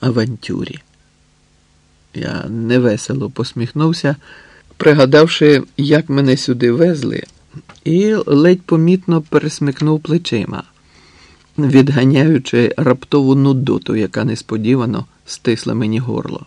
авантюрі. Я невесело посміхнувся, пригадавши, як мене сюди везли, і ледь помітно пересмикнув плечима, відганяючи раптову нудоту, яка несподівано стисла мені горло.